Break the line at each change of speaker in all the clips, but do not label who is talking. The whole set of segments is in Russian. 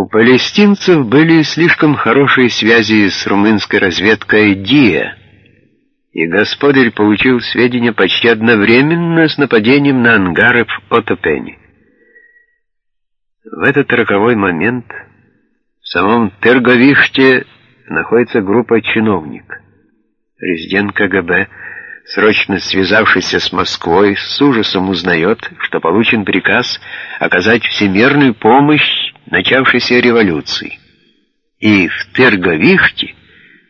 У палестинцев были слишком хорошие связи с румынской разведкой ДИА, и господарь получил сведения почти одновременно с нападением на ангары в Отопене. В этот роковой момент в самом Терговиште находится группа чиновников. Резидент КГБ, срочно связавшийся с Москвой, с ужасом узнает, что получен приказ оказать всемирную помощь начавшейся революции. И в Терговихте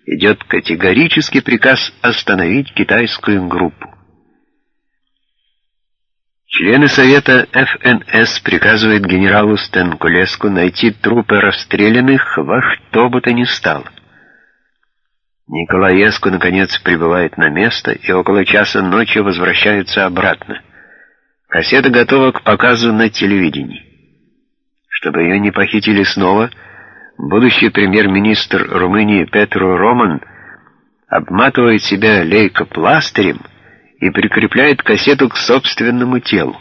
идет категорический приказ остановить китайскую группу. Члены Совета ФНС приказывают генералу Стенкулеску найти трупы расстрелянных во что бы то ни стало. Николаеску, наконец, прибывает на место и около часа ночи возвращается обратно. Кассета готова к показу на телевидении. Чтобы ее не похитили снова, будущий премьер-министр Румынии Петру Роман обматывает себя лейкопластырем и прикрепляет кассету к собственному телу.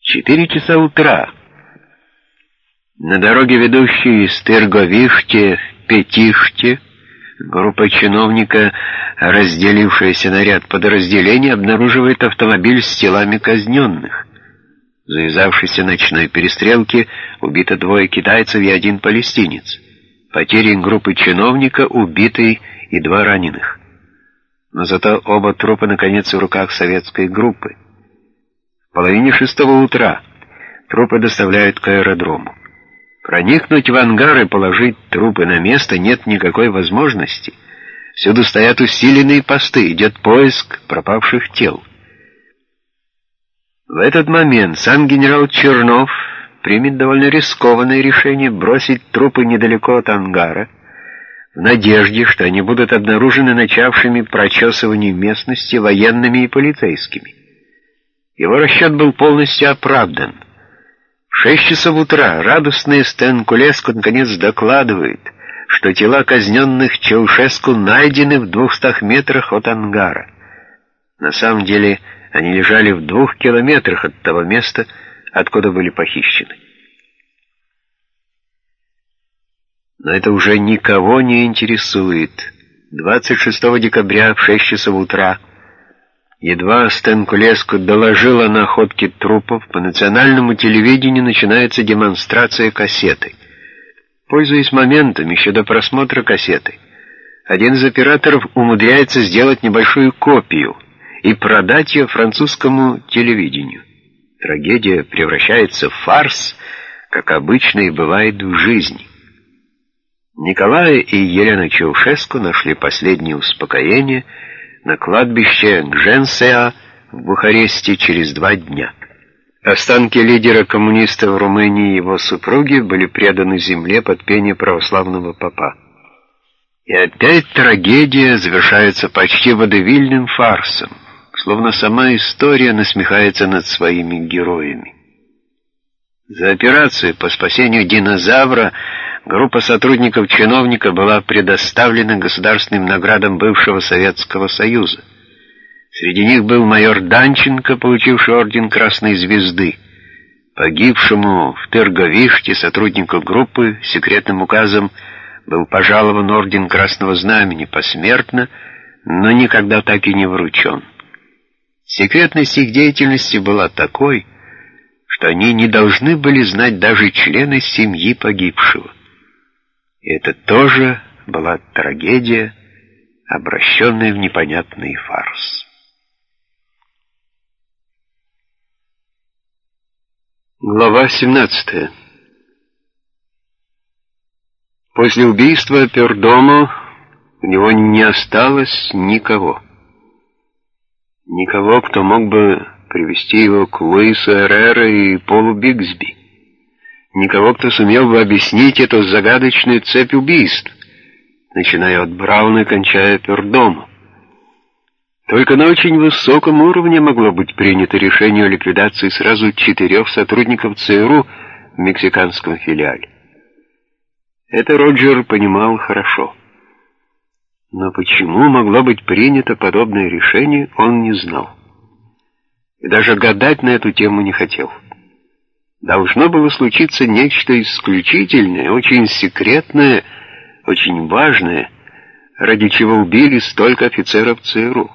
Четыре часа утра. На дороге, ведущей из Терговиште в Петиште, группа чиновника, разделившаяся на ряд подразделений, обнаруживает автомобиль с телами казненных завязавшейся ночной перестрелке убито двое китайцев и один палестинец. Потери группы чиновника, убитый и два раненых. Но зато оба трупа наконец в руках советской группы. В половине шестого утра трупы доставляют к аэродрому. Проникнуть в ангар и положить трупы на место нет никакой возможности. Всюду стоят усиленные посты, идет поиск пропавших тел. В этот момент сам генерал Чернов примет довольно рискованное решение бросить трупы недалеко от ангара, в надежде, что они будут обнаружены начавшими прочесывание местности военными и полицейскими. Его расчет был полностью оправдан. В шесть часов утра радостный Стэн Кулеску наконец докладывает, что тела казненных Чаушеску найдены в двухстах метрах от ангара. На самом деле, они лежали в двух километрах от того места, откуда были похищены. Но это уже никого не интересует. 26 декабря в 6 часов утра едва Стенкулеску доложила о находке трупов, по национальному телевидению начинается демонстрация кассеты. Пользуясь моментом еще до просмотра кассеты, один из операторов умудряется сделать небольшую копию — и продать ее французскому телевидению. Трагедия превращается в фарс, как обычно и бывает в жизни. Николай и Елена Чаушеску нашли последнее успокоение на кладбище Гженсеа в Бухаресте через два дня. Останки лидера коммунистов Румынии и его супруги были преданы земле под пение православного папа. И опять трагедия завершается почти водевильным фарсом словно сама история насмехается над своими героями. За операцию по спасению динозавра группа сотрудников-чиновника была предоставлена государственным наградам бывшего Советского Союза. Среди них был майор Данченко, получивший орден Красной Звезды. Погибшему в Терговиште сотруднику группы секретным указом был пожалован орден Красного Знамени посмертно, но никогда так и не вручен. Секретность их деятельности была такой, что они не должны были знать даже члены семьи погибшего. И это тоже была трагедия, обращенная в непонятный фарс. Глава 17 После убийства Пердомо у него не осталось никого. Никого, кто мог бы привести его к Луису Эррера и Полу Бигсби. Никого, кто сумел бы объяснить эту загадочную цепь убийств, начиная от Брауна и кончая Пердому. Только на очень высоком уровне могло быть принято решение о ликвидации сразу четырех сотрудников ЦРУ в мексиканском филиале. Это Роджер понимал хорошо. Но почему могло быть принято подобное решение, он не знал. И даже гадать на эту тему не хотел. Должно было случиться нечто исключительное, очень секретное, очень важное, ради чего убили столько офицеров ЦРУ.